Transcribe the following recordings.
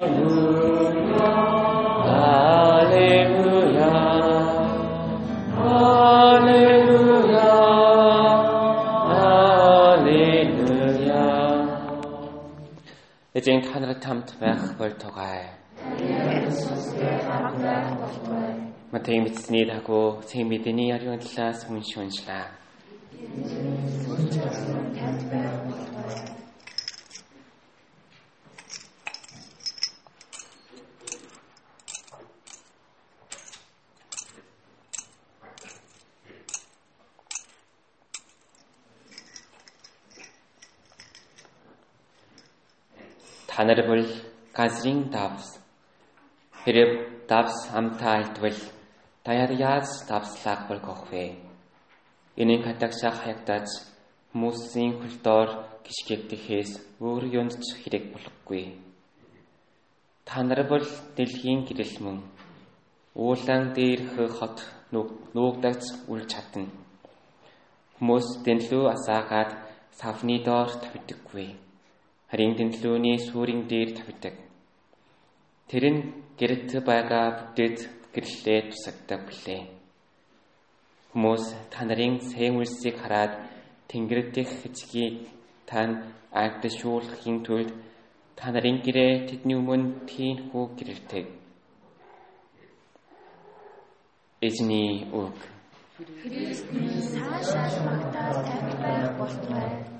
Эзэн та нарт хамт байх болтугай. Матай мэдсэний дагуу цэм бидний ариун талаас унш уншлаа. Та нар бол газрын давс. Хэрэг давс амтаа альтвал таяр яаж давслах болгох вэ? Энийн хатагшаа хаягдаж хүмүүсийн хөлдоор гიშгэгдэхээс өөр юунд ч хэрэг болохгүй. Та нар бол дэлхийн гэрэл мөн. Уулан дээрх хот нуугдагч үл чадна. Хүмүүс дэнлүү асаагаад савны доор тавьдаггүй харин тэнлүүний сүрийн дээр тавьдаг. Тэр нь гэрт байгаа бүтэд гэрлээ тусагдаг билээ. Хүмүүс та нарын сайн үлсийг хараад тэнгэр дэх эцгийг тань агдшуулахын тулд та нарын гэрээ тэдний өмнө тийхүү гэрэлдэг. Эзний үг. Христний цаашаа магтаад тавь байх болтугай.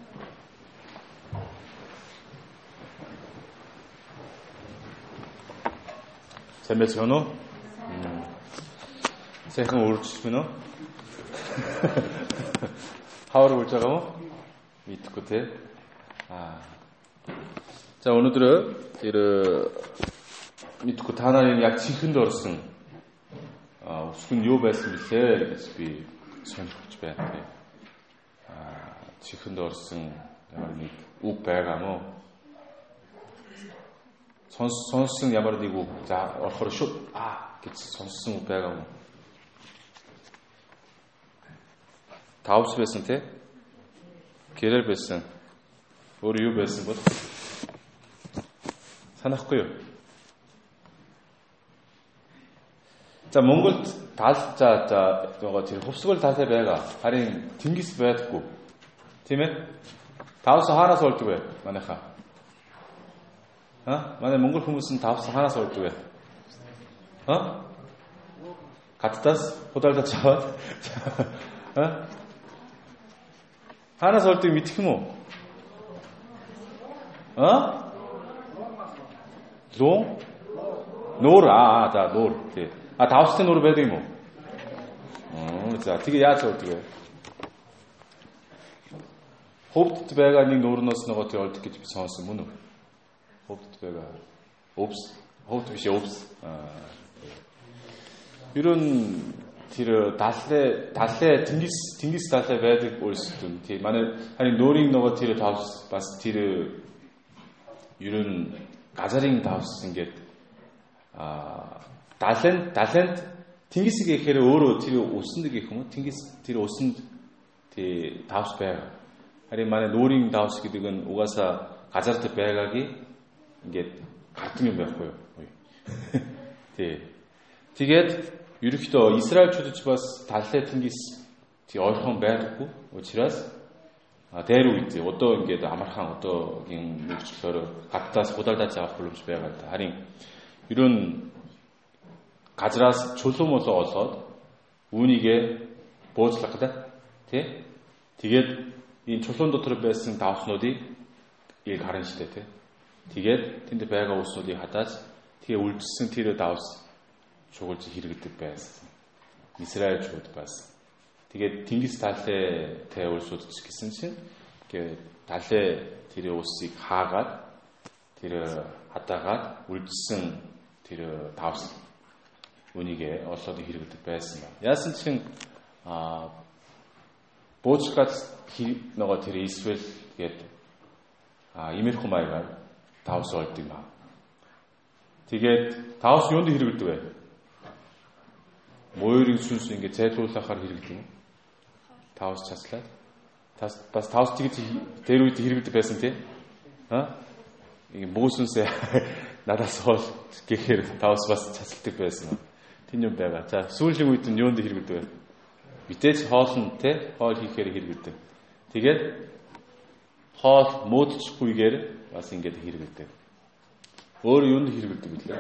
Сайн байцгаана уу? Сайхан үргэлжлэх мөн үү? Хавар үрж байгаа мó? Мэдхгүй те. Аа. За өнөөдөр тэр мэдхгүй та нарын яг чихэнд орсон өсгөн юу байсан бэлээ гэж би сонирхож байна. Аа чихэнд орсон ямар нэг үг байгаа мó? Сонссон ямар нэг үг за орохор шууд а гэж сонссон үг байгаа юм. Тавс байсан те? Гэрэл байсан. Өөр юу байсан бол? Санахгүй юу? За Монголд тал за за нөгөө тэр хувьсгал талтай байгаа. Харин тэнгис байдаггүй. Тийм ээ? Тавс хаанаас олдог вэ? Манайхаа. Аа? Манай монгол хүмүүс нь тавс хаанаас урддаг вэ? Аа? Гадтаас худалдаж аваад. Аа? Хаанаас урддаг мэдэх юм уу? Аа? Луу? Нуур аа за нуур тий. А тавсны нуур байдаг юм уу? Аа за тэгээ яаж урддаг вэ? Хөвд байгаа нэг нуурноос нөгөө тий урддаг гэж би сонсон мөн үү? Ховд байгаа. Өвс. Ховд биш өвс. Ер нь тэр даллаа даллаа тэнгис тэнгис даллаа байдаг үйлсдэн. Тийм манай харин нөөрийн нөгөө тэр тавс бас тэр ер нь газарын тавс ингээд а далланд далланд тэнгис гэхээр өөрөө тэр өсөнд гэх юм уу? Тэнгис тэр өсөнд тий тавс байгаа. Харин манай нөөрийн тавс гэдэг нь угаасаа газарт байгаагийн ингээд гардаг юм байхгүй юу? Тий. Тэгээд ерөнхийдөө Израильчуудч бас таллай тэнгис тий ойрхон байдаггүй. Учираас дээр үед одоо ингээд амархан одоогийн нөхцлөөр гадтаас худалдаж авах боломж байгаа. Харин ерөн газраас чулуун молоо олоод үүнийгээ бууцлах гэдэг тий. Тэгээд энэ чулуун дотор байсан давснуудыг ийг харна штэ тий. Тэгээд тэнд байгаа улсуудыг хадаад тэгээ үлдсэн тэр давс чугуулж хэрэгдэг байсан. Израильчууд бас тэгээд Тэнгис талай тай улсууд ч гэсэн чинь тэгээд талай тэр улсыг хаагаад тэр хадаагаад үлдсэн тэр давс үнийг олоод хэрэгдэг байсан байна. Яасан чин а буучгаад нөгөө тэр Израиль гээд а имерхүү маягаар Тавс олд юм аа. Тэгээд тавс юунд хэрэгэлдэг вэ? Мойрын сүнс ингээд зайлуулахаар хэрэгэлдэг юм. Тавс часлаад. Тас бас тавс тэгж дээр үед хэрэгэлдэг байсан тий. Аа? Ийм бөөсөнсөө надаас хол гэхээр тавс бас цацалдаг байсан. Тин юм байгаа. За сүүлийн үед нь юунд хэрэгэлдэг вэ? Мэдээж хоол нь те хоол хийхээр хэрэгэлдэг. Тэгээд хоол муудчихгүйгээр бас ингэж хэрэгэлдэг. Өөр юунд хэрэгэлдэг вэ?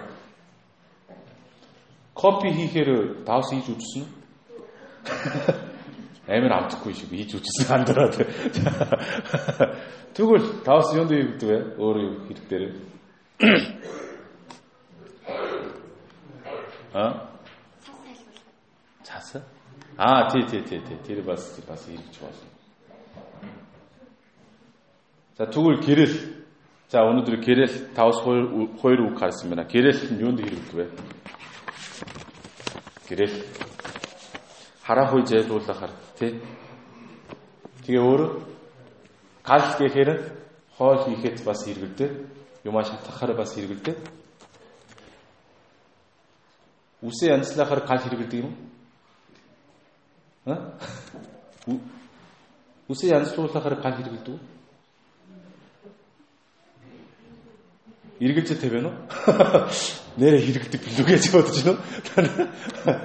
Копи хийхээр давс хийж үзсэн? Амар амтхгүй шиг хийж үзсэн андараад. Тэгвэл давс юунд хэрэгдэг вэ? Өөр хэрэг дээр. А? Цаас. Аа тий тий тий тий тэр бас бас хэрэгж болно. За тэгвэл гэрэл за өнөөдөр гэрэл 5 2 үг харсан байна. Гэрэл нь юунд хэрэгдэг вэ? Гэрэл хараа хүй зайлуулахаар тий. Тэгээ өөр гал гэхээр хоол хийхэд бас хэрэгэлдэг. Юмаа шатахаар бас хэрэгэлдэг. Үсээ янзлахаар гал хэрэгэлдэг юм уу? Үсээ янзлуулахаар гал хэрэгэлдэг үү? эргэлзээтэй байна уу? Нэрэ хэрэгдэг билүү гэж бодож байна уу?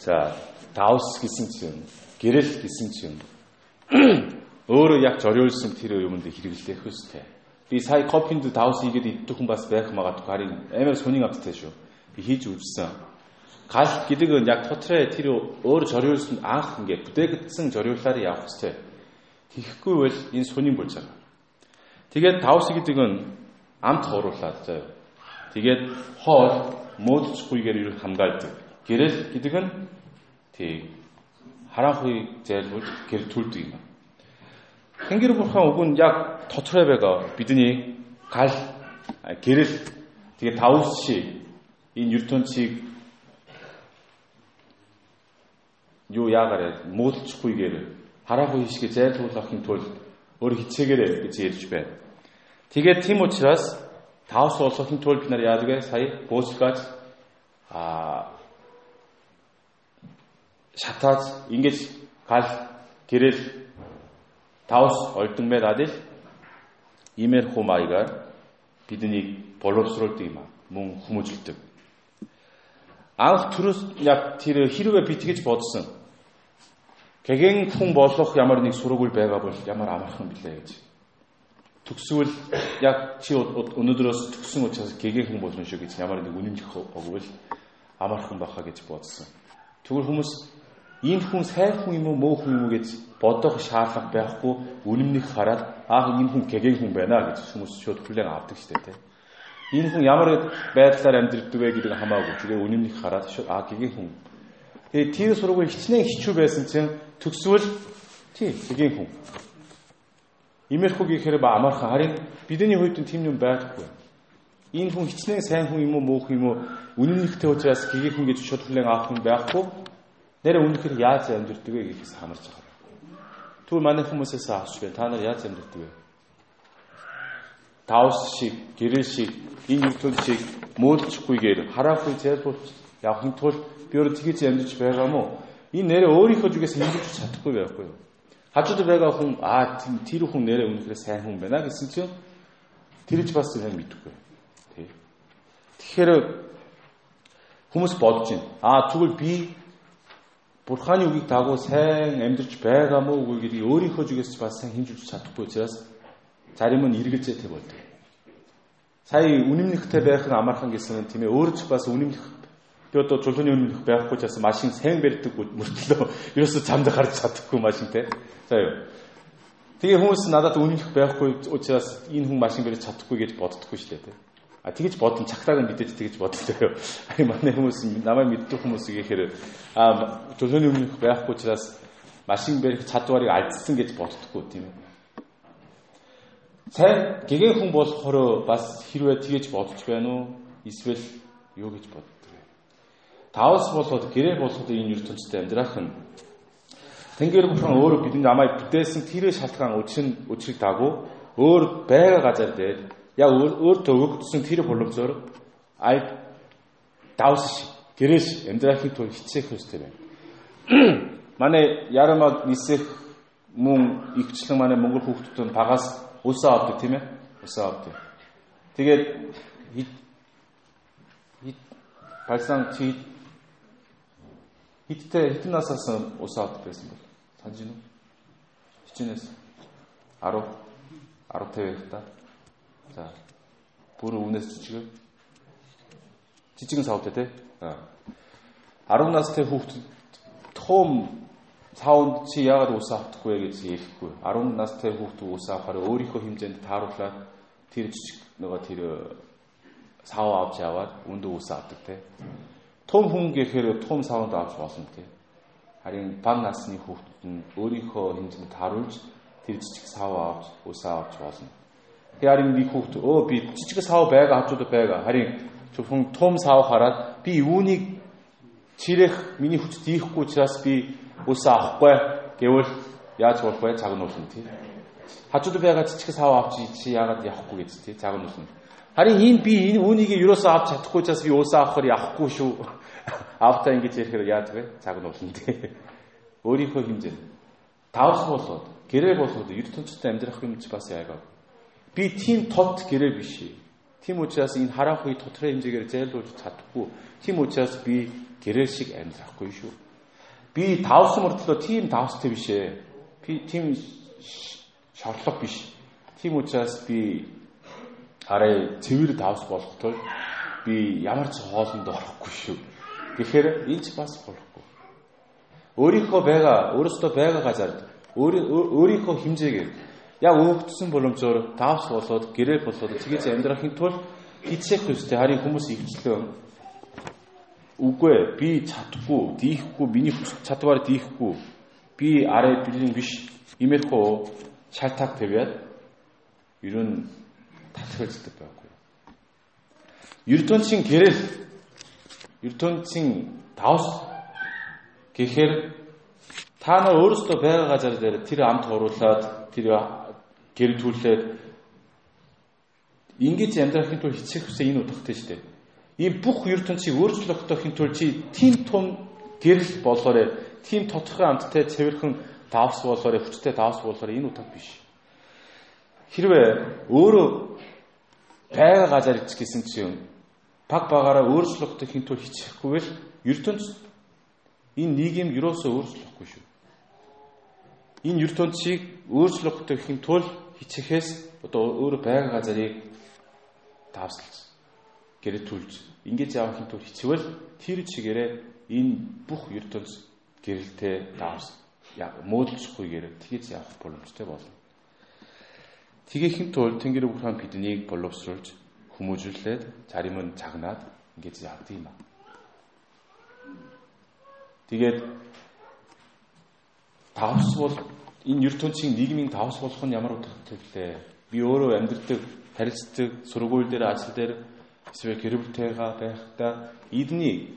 За, давс гэсэн чинь, гэрэл гэсэн чинь өөрөө яг зориулсан тэр юмд хэрэглэх хөстэй. Би сая копинд давс хийгээд идэх хүн бас байх магадгүй харин амар сонин амттай шүү. Би хийж үзсэн. Гал гэдэг нь яг дотроо тэр өөр зориулсан анх ингээд бүтээгдсэн зориулаар явах хөстэй. Тэгэхгүй бол энэ сонин болж байгаа. Тэгээд тавс гэдэг нь амт хууруулаад заяа. Тэгээд хоол муудчихгүйгээр юу хамгаалдаг. Гэрэл гэдэг нь тий хараахуй зайлуулж гэр төлдөг юм. Тэнгэр бурхан үг нь яг тоцроо байгаа. Бидний гал гэрэл тэгээд тавс шиг энэ ертөнцийг юу яагаад муудчихгүйгээр хараахуй шиг зайлуулахын тулд өөр хичээгээрэй гэж ярьж байна. Тэгээд тийм учраас тавс улсуудын тул бид нар яадаг вэ? Сая бөөсгөөж а шатаад ингэж гал гэрэл тавс олдон байгаад л имэр хумайгаар биднийг боловсруулдаг юм аа. Мөн хүмүүжүүлдэг. Анх төрөөс яг тэр хэрвээ би тэгэж бодсон. Гэгэн хүн болох ямар нэг сургууль байгаа бол ямар амархан билээ гэж төгсвөл яг чи өнөөдрөөс төгсөн учраас гэгээн хүн болно шүү гэж ямар нэг үнэмлэх огвол амархан баха гэж бодсон. Тэгвэл хүмүүс энэ хүн сайн хүн юм уу муу хүн юм уу гэж бодох шаардлага байхгүй үнэмнэх хараад аа энэ хүн гэгээн хүн байна гэж хүмүүс шууд хүлээн авдаг шүү дээ. Энэ хүн ямар байдлаар амьдрдаг вэ гэдэг хамаагүй. Тэгээ үнэмнэх хараад аа гэгээн хүн. Тэгээ тэр сургууль хичнээн хичүү байсан чинь төгсвөл тий гэгээн хүн Имерхүү гэхээр ба амархан харин бидний хувьд тийм юм байхгүй. Энэ хүн хичнээн сайн хүн юм уу муу хүн юм уу үнэн нэгтэй учраас гэгийг хүн гэж шууд хүлээн авах юм байхгүй. Нэрэ үнэхээр яаж амьдрдаг вэ гэхээс хамарч байгаа. Түр манай хүмүүсээс байна. Та нар яаж амьдрдаг вэ? Таус шиг, гэрэл шиг, энэ ертөнц шиг мөөлчихгүйгээр хараахгүй зайлбуулж явахын тулд би өөрөө тгийж амьдарч байгаа мó. Энэ нэрэ өөрийнхөө зүгээс хэмжиж чадахгүй байхгүй юу? Хажууд байгаа хүн аа тэр хүн нэрээ үнэхээр сайн хүн байна гэсэн чинь тэрж бас сайн мэдхгүй. Тий. Тэгэхээр хүмүүс бодож байна. Аа тэгвэл би Бурханы үгийг дагуу сайн амьдарч байгаа мó үгүй гэдгийг өөрийнхөө зүгээс бас сайн хинж үзэж чадахгүй учраас зарим нь эргэлзээтэй болдог. Сая үнэмлэхтэй байх нь амархан гэсэн тийм ээ өөрөө ч бас үнэмлэх би одоо чулууны үнэмлэх байхгүй ч бас машин сайн барьдаг мөртлөө ерөөсө цамд гарч чадахгүй машинтэй. За юу. Тэгээ хүмүүс надад үнэнх байхгүй учраас энэ хүн машин барьж чадахгүй гэж боддоггүй шүү дээ. А тэгэж бодон цагтааг нь мэдээж тэгэж боддог. Ай манай хүмүүс намайг мэддэг хүмүүс ихээр а төлөөний өмнөх байхгүй учраас машин барих чадварыг алдсан гэж боддоггүй тийм ээ. Сайн гэгэн хүн болохоор бас хэрвээ тэгэж бодож байна уу? Эсвэл юу гэж боддог вэ? Таавс болоод гэрээ болоход энэ ертөнцид амьдрах нь Тэнгэр бурхан өөрөө бидний намайг бүтээсэн тэр шалтгаан өчн өчрийг дагуу өөр байга газар дээр яг өөртөө өгөгдсөн тэр боломжоор ай давс гэрээш амьдрахын тулд хичээх хэрэгтэй байна. Манай ярамаг нисэх мөн ихчлэн манай монгол хүүхдүүд нь багаас усаа авдаг тийм ээ. Усаа авдаг. Тэгээд 발상 чи хиттэй хитэн насаас усаа авдаг байсан бол санаж байна уу? Хичнээн 10 10 тавихта. За. Бүр үнээс жижиг. Жижигэн савтай тий. 10 настай хүүхэд том цаавд чи яагаад ус авахгүй гэж ярихгүй. 10 настай хүүхэд ус авахаар өөрийнхөө хэмжээнд тааруулаад тэр жижиг нөгөө тэр сав авч яваад үндэ ус авдаг те. Том хүн гэхээр том савд авч болно те. Харин баг насны хүүхэд нь өөрийнхөө хэмжээнд тааруулж тэр жижиг сав авч ус авч болно. Тэгээ харин би хүүхэд өө би жижиг сав байгаа хажууд байгаа. Харин зөвхөн том сав хараад би үүнийг чирэх миний хүч дийхгүй учраас би ус авахгүй гэвэл яаж болох вэ? Цагнуулна тий. Хажууд байгаа жижиг сав авч чи яагаад явахгүй гэж тий цагнуулна. Харин энэ би энэ үүнийг юусоо авч чадахгүй учраас би ус авахар явахгүй шүү. Автаа ингэж ярихээр яаж вэ? Цагнуулна тий. Өөрийнхөө хэмжээ. Тавс болоод гэрээ болоод ертөнцид амьдрах юм чи бас яагаад. Би тийм тод гэрээ биш. Тийм учраас энэ хараах үе дотроо хэмжээгээр зайлуулж чадахгүй. Тийм учраас би гэрээ шиг амьдрахгүй шүү. Би давс мөрдлөө тийм давстай биш ээ. Би тийм шорлого биш. Тийм учраас би арай цэвэр давс болох тул би ямар ч хоолнд орохгүй шүү. Тэгэхээр ч бас болохгүй. Өөрийнхөө байгаа, өөрөөсөө байгаа газар өөрийнхөө хэмжээгээр яг өгөгдсөн боломжоор давс болоод гэрээ болоод тэгэж амьдрахын тулд хичээх төстэй харин хүмүүс ихчлэн Үгүй ээ, би чадахгүй, дийхгүй, миний чадвар дийхгүй. Би арай бэлэн биш. Имерхөө шалтак тавиад ер нь татгалздаг байхгүй. Ертөнцийн гэрэл ертөнцийн давс гэхээр та нар өөрөөсөө байгаа газар дээр тэр амт оруулаад тэр гэр түлээд ингэж амьдрахын тулд хичээх хүсээ энэ утгатай шүү дээ ийм бүх ертөнцийг өөрчлөхөхийн тулд чи тийм том гэрэл болоорой, тийм тодорхой амттай цэвэрхэн давс болоорой, хүчтэй давс болоорой энэ утга биш. Хэрвээ өөрөө байгаа газар ич гэсэн чинь баг багаараа өөрчлөхөхийн тулд хичээхгүй л ертөнц энэ нийгэм юусоо өөрчлөхгүй шүү. Энэ ертөнцийг өөрчлөхөхийн тулд хичээхээс одоо өөрөө байгаа газарыг давсалж гэрэтүүлж ингэж явахын тулд хичвэл тэр чигээрээ энэ бүх ертөнц гэрэлтэй давс мөөдөлцөхгүйгээр тэгж явах боломжтой болно. Тэгээхин тулд Тэнгэр бүрхэн биднийг боловсруулж хүмүүжүүлээд зарим нь цагнаад ингэж явдаг юм аа. Тэгээд давс бол энэ ертөнцийн нийгмийн давс болох нь ямар утгатай вэ? Би өөрөө амьдардаг, харилцдаг, сургууль дээр, ажил дээр эсвэл гэр бүлтэйгээ байхдаа эднийг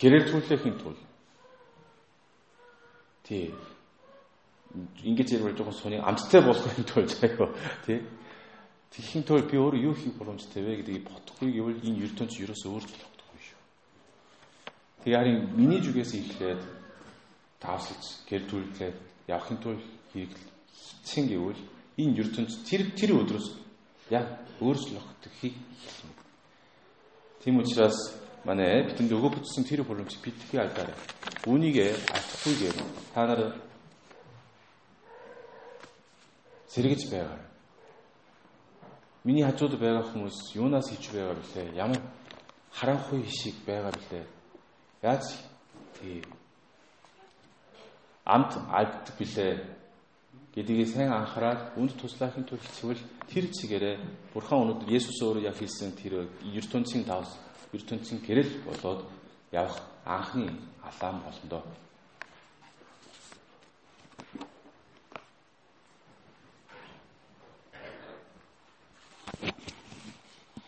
гэрэлтүүлэхийн тулд тий ингэж ярил жоохон сони амттай болохын тулд аяа тий Тэгэхин тулд би өөрөө юу хийх боломжтой вэ гэдгийг бодохгүй гэвэл энэ ертөнц ерөөсөө өөрчлөгдөхгүй шүү. Тэгээ харин миний зүгээс эхлээд таавсалж гэр түлхлээд явахын тулд хэрэг хичэн гэвэл энэ ертөнц тэр тэр өдрөөс яг өөрчлөгдөхийг хэлнэ. Тийм учраас манай бидэнд өгөө бүтсэн тэр боломж битгий алдаарай. Үүнийг алдахгүйгээр та нар сэргэж байгаа. Миний хажууд байгаа хүмүүс юунаас хийж байгаа бэлээ? Ямар харанхуй шиг байгаа бэлээ? Яаж тий амт алддаг бэлээ? гэдгийг сайн анхаарал үнд туслахын тулд хэвэл тэр чигээрээ Бурхан өнөөдөр Есүс өөрөө яг хэлсэн тэр ертөнцийн давс ертөнцийн гэрэл болоод явах анхны алаан болондоо